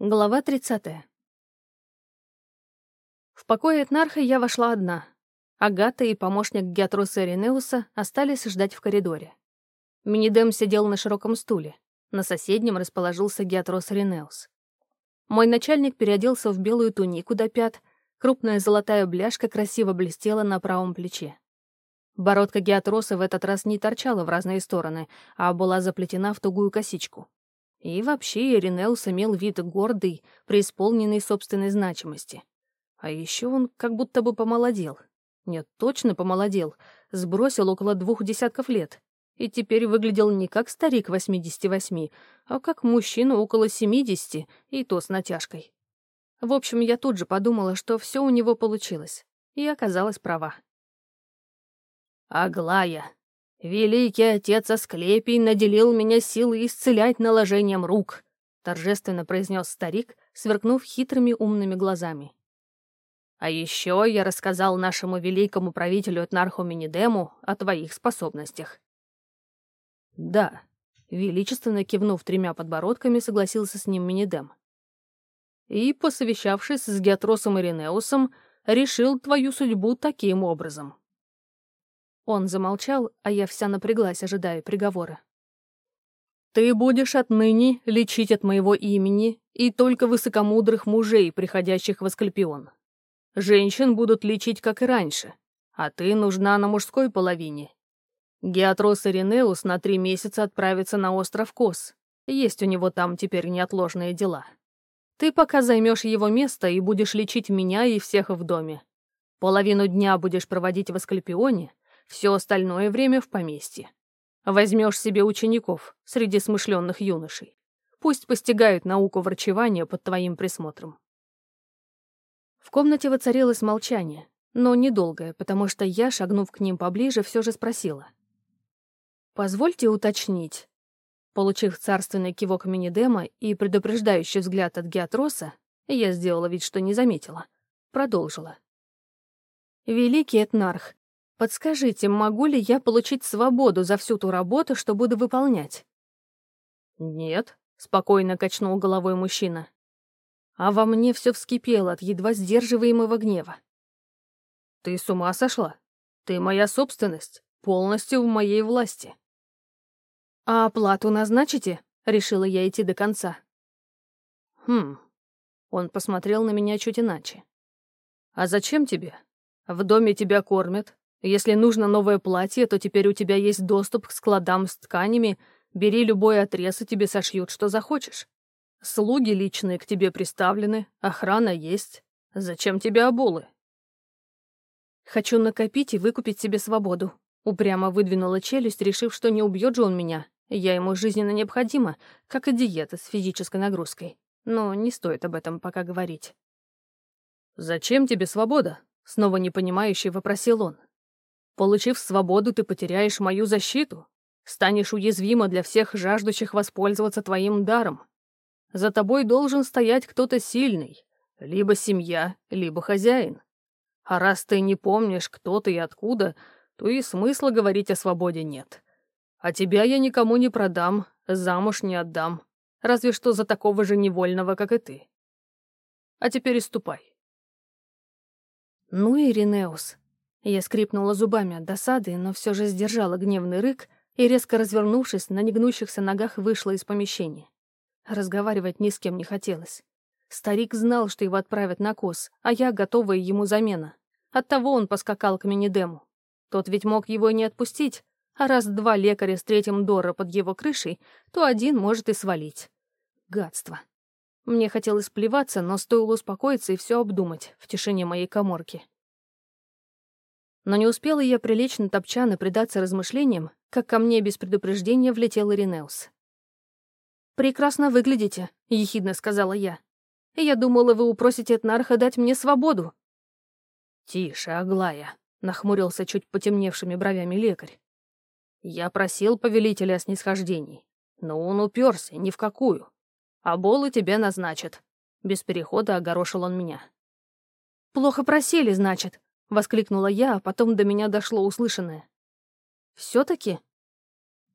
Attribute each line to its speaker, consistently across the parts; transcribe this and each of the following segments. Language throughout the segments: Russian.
Speaker 1: Глава 30. В покое Этнарха я вошла одна. Агата и помощник Геатруса Иринеуса остались ждать в коридоре. Минидем сидел на широком стуле. На соседнем расположился Геатрос Иринеус. Мой начальник переоделся в белую тунику до пят, крупная золотая бляшка красиво блестела на правом плече. Бородка Геатроса в этот раз не торчала в разные стороны, а была заплетена в тугую косичку. И вообще Иринеус имел вид гордый, преисполненный собственной значимости. А еще он как будто бы помолодел. Нет, точно помолодел. Сбросил около двух десятков лет. И теперь выглядел не как старик 88, а как мужчина около 70, и то с натяжкой. В общем, я тут же подумала, что все у него получилось. И оказалась права.
Speaker 2: «Аглая, «Великий отец Асклепий наделил меня силой исцелять наложением рук», торжественно произнес старик, сверкнув хитрыми умными глазами. «А еще я рассказал нашему великому правителю Этнарху Минидему о твоих способностях». «Да», — величественно кивнув тремя подбородками, согласился с ним Минидем. «И, посовещавшись с Геатросом Иринеусом, решил твою судьбу таким образом.
Speaker 1: Он замолчал, а я вся напряглась, ожидая приговора.
Speaker 2: «Ты будешь отныне лечить от моего имени и только высокомудрых мужей, приходящих в Аскальпион. Женщин будут лечить, как и раньше, а ты нужна на мужской половине. Геатрос Иринеус на три месяца отправится на остров Кос. Есть у него там теперь неотложные дела. Ты пока займешь его место и будешь лечить меня и всех в доме. Половину дня будешь проводить в Аскальпионе, все остальное время в поместье. Возьмешь себе учеников среди смышленных юношей. Пусть постигают науку врачевания под твоим присмотром.
Speaker 1: В комнате воцарилось молчание, но недолгое, потому что я, шагнув к ним поближе, все же спросила. «Позвольте уточнить». Получив царственный кивок Минидема и предупреждающий взгляд от Геатроса, я сделала вид, что не заметила. Продолжила. «Великий Этнарх, Подскажите, могу ли я получить свободу за всю ту работу, что буду выполнять?»
Speaker 2: «Нет», — спокойно качнул головой мужчина.
Speaker 1: А во мне все вскипело от едва сдерживаемого гнева.
Speaker 2: «Ты с ума сошла? Ты моя собственность, полностью в моей власти».
Speaker 1: «А оплату назначите?» — решила я идти до конца.
Speaker 2: «Хм...» Он посмотрел на меня чуть иначе. «А зачем тебе? В доме тебя кормят, если нужно новое платье, то теперь у тебя есть доступ к складам с тканями, бери любой отрез, и тебе сошьют, что захочешь. Слуги личные к тебе приставлены, охрана есть. Зачем тебе оболы?
Speaker 1: Хочу накопить и выкупить себе свободу. Упрямо выдвинула челюсть, решив, что не убьет же он меня. Я ему жизненно необходима, как и диета с физической нагрузкой. Но не стоит об этом пока говорить.
Speaker 2: «Зачем тебе свобода?» — снова непонимающе вопросил он. Получив свободу, ты потеряешь мою защиту, станешь уязвима для всех жаждущих воспользоваться твоим даром. За тобой должен стоять кто-то сильный, либо семья, либо хозяин. А раз ты не помнишь, кто ты и откуда, то и смысла говорить о свободе нет. А тебя я никому не продам, замуж не отдам, разве что за такого же невольного, как и ты. А теперь и ступай.
Speaker 1: Ну, Иринеус, я скрипнула зубами от досады, но все же сдержала гневный рык и, резко развернувшись, на негнущихся ногах вышла из помещения. Разговаривать ни с кем не хотелось. Старик знал, что его отправят на кос, а я готовая ему замена. Оттого он поскакал к Минидему. Тот ведь мог его не отпустить, а раз два лекаря с третьим Дора под его крышей, то один может и свалить. Гадство. Мне хотелось плеваться, но стоило успокоиться и все обдумать в тишине моей коморки. Но не успела я прилечь на топчан и предаться размышлениям, как ко мне без предупреждения влетел Иринеус. «Прекрасно выглядите», — ехидно сказала я. «Я думала, вы упросите Этнарха дать мне свободу».
Speaker 2: «Тише, Аглая», — нахмурился чуть потемневшими бровями лекарь. «Я просил повелителя о снисхождении, но он уперся ни в какую. А болы тебя назначат». Без перехода огорошил он меня.
Speaker 1: «Плохо просили, значит», — воскликнула я, а потом до меня дошло услышанное. «Все-таки?»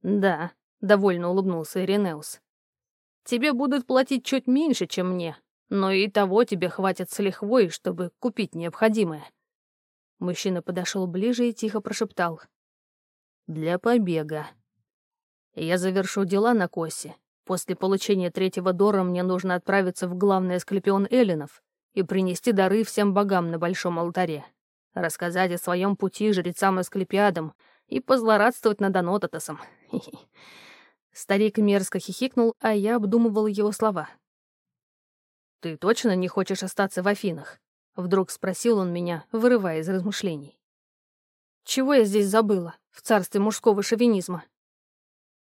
Speaker 2: «Да», — довольно улыбнулся Иринеус.
Speaker 1: Тебе будут платить чуть меньше, чем мне, но и того тебе хватит с лихвой, чтобы купить необходимое». Мужчина подошел ближе и тихо прошептал. «Для побега. Я завершу дела на Косе. После получения третьего дора мне нужно отправиться в главный Асклепион Эллинов и принести дары всем богам на большом алтаре, рассказать о своем пути жрецам Асклепиадам и позлорадствовать над Анототосом. Старик мерзко хихикнул, а я обдумывал его слова. «Ты точно не хочешь остаться в Афинах?» — вдруг спросил он меня, вырывая из размышлений. «Чего я здесь забыла, в царстве мужского шовинизма?»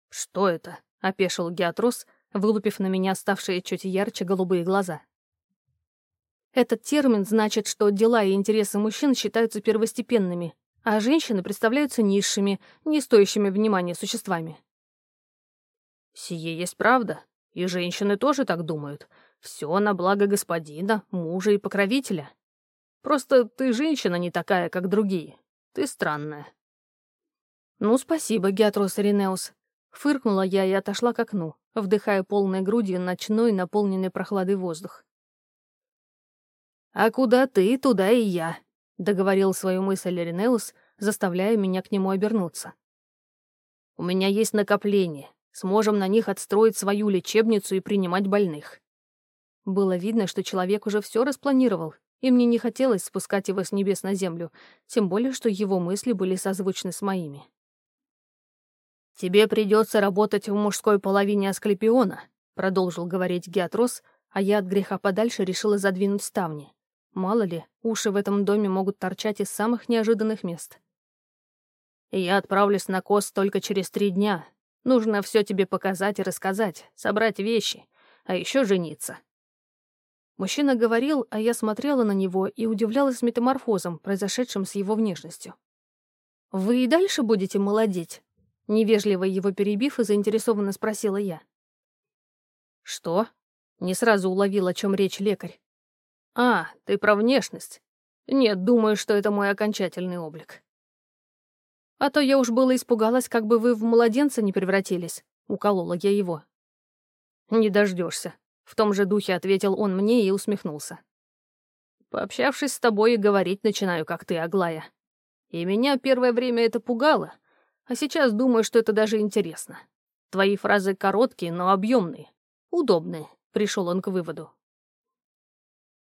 Speaker 1: «Что это?» — опешил Геатрос, вылупив на меня ставшие чуть ярче голубые глаза. Этот термин значит, что дела и интересы мужчин считаются первостепенными, а женщины представляются низшими, не стоящими внимания существами. Сие есть правда, и женщины тоже так думают. Все на благо господина, мужа и покровителя. Просто ты женщина не такая, как другие. Ты странная. Ну, спасибо, Геатрос Иринеус. Фыркнула я и отошла к окну, вдыхая полной грудью ночной, наполненный прохладой воздух. «А куда ты, туда и я», — договорил свою мысль Иринеус, заставляя меня к нему обернуться. «У меня есть накопление. Сможем на них отстроить свою лечебницу и принимать больных». Было видно, что человек уже все распланировал, и мне не хотелось спускать его с небес на землю, тем более, что его мысли были созвучны с моими. «Тебе придется работать в мужской половине Асклепиона», — продолжил говорить Геатрос, а я от греха подальше решила задвинуть ставни. Мало ли, уши в этом доме могут торчать из самых неожиданных мест. Я отправлюсь на Кос только через три дня. Нужно все тебе показать и рассказать, собрать вещи, а еще жениться. Мужчина говорил, а я смотрела на него и удивлялась метаморфозом, произошедшим с его внешностью. «Вы и дальше будете молодеть?» Невежливо его перебив и заинтересованно спросила я. «Что?» — не сразу уловил, о чем речь лекарь. «А, ты про внешность? Нет, думаю, что это мой окончательный облик». «А то я уж было испугалась, как бы вы в младенца не превратились», — уколола я его. «Не дождешься», — в том же духе ответил он мне и усмехнулся. «Пообщавшись с тобой и говорить начинаю, как ты, Аглая. И меня первое время это пугало, а сейчас думаю, что это даже интересно. Твои фразы короткие, но объемные, удобные», — пришел он к выводу.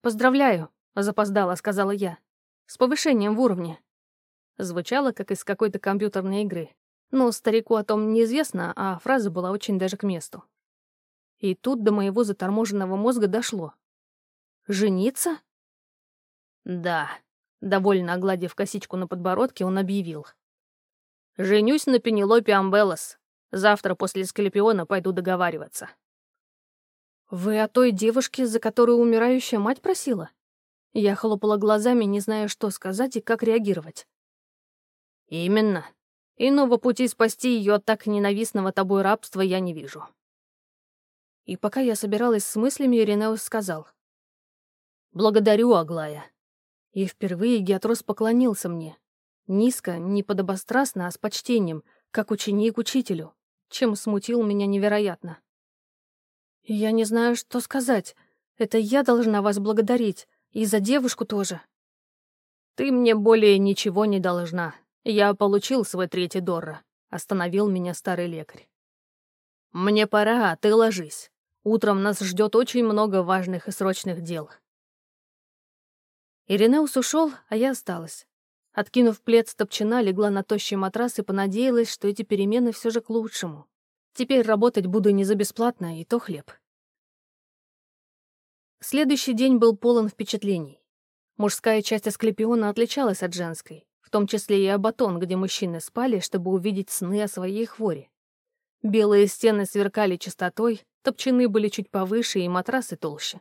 Speaker 1: «Поздравляю», — запоздала, сказала я. «С повышением в уровне». Звучало, как из какой-то компьютерной игры. Но старику о том неизвестно, а фраза была очень даже к месту. И тут до моего заторможенного мозга дошло. «Жениться?» «Да», — довольно огладив косичку на подбородке, он объявил. «Женюсь на Пенелопе Амбелос. Завтра после Скалипиона пойду договариваться». «Вы о той девушке, за которую умирающая мать просила?» Я хлопала глазами, не зная, что сказать и как реагировать. «Именно. Иного пути спасти ее от так ненавистного тобой рабства я не вижу». И пока я собиралась с мыслями, Иринеус сказал. «Благодарю, Аглая». И впервые Геатрос поклонился мне. Низко, не подобострастно, а с почтением, как ученик учителю, чем смутил меня невероятно. «Я не знаю, что сказать. Это я должна вас благодарить. И за девушку тоже». «Ты мне более ничего не должна. Я получил свой третий Дорро», — остановил меня старый лекарь. «Мне пора, ты ложись. Утром нас ждет очень много важных и срочных дел». Иринеус ушел, а я осталась. Откинув плед с топчина, легла на тощий матрас и понадеялась, что эти перемены все же к лучшему. Теперь работать буду не за бесплатно, и то хлеб. Следующий день был полон впечатлений. Мужская часть Асклепиона отличалась от женской, в том числе и Абатон, где мужчины спали, чтобы увидеть сны о своей хворе. Белые стены сверкали чистотой, топчаны были чуть повыше и матрасы толще.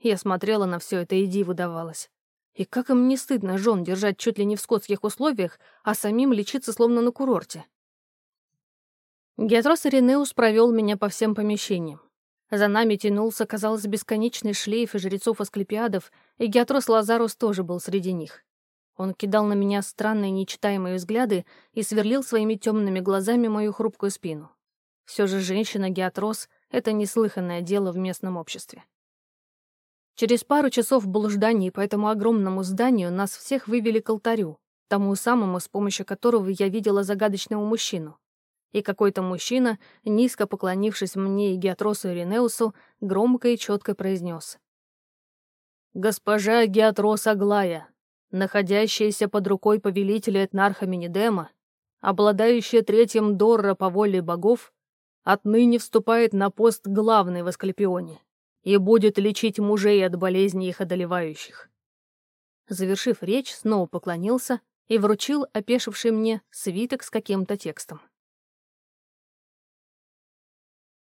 Speaker 1: Я смотрела на все это и диву давалась. И как им не стыдно жен держать чуть ли не в скотских условиях, а самим лечиться словно на курорте. Геатрос Иринеус провел меня по всем помещениям. За нами тянулся, казалось, бесконечный шлейф и жрецов-асклепиадов, и Геатрос Лазарус тоже был среди них. Он кидал на меня странные нечитаемые взгляды и сверлил своими темными глазами мою хрупкую спину. Все же женщина Геатрос — Это неслыханное дело в местном обществе. Через пару часов блужданий по этому огромному зданию нас всех вывели к алтарю, тому самому, с помощью которого я видела загадочного мужчину. И какой-то мужчина, низко поклонившись мне и Геатросу Иринеусу, громко и четко произнес. «Госпожа Геатрос Аглая, находящаяся под рукой повелителя Этнарха Минидема, обладающая третьим Дорра по воле богов, отныне вступает на пост главной в Асклепионе и будет лечить мужей от болезней их одолевающих. Завершив речь, снова поклонился и вручил опешивший мне свиток с каким-то текстом.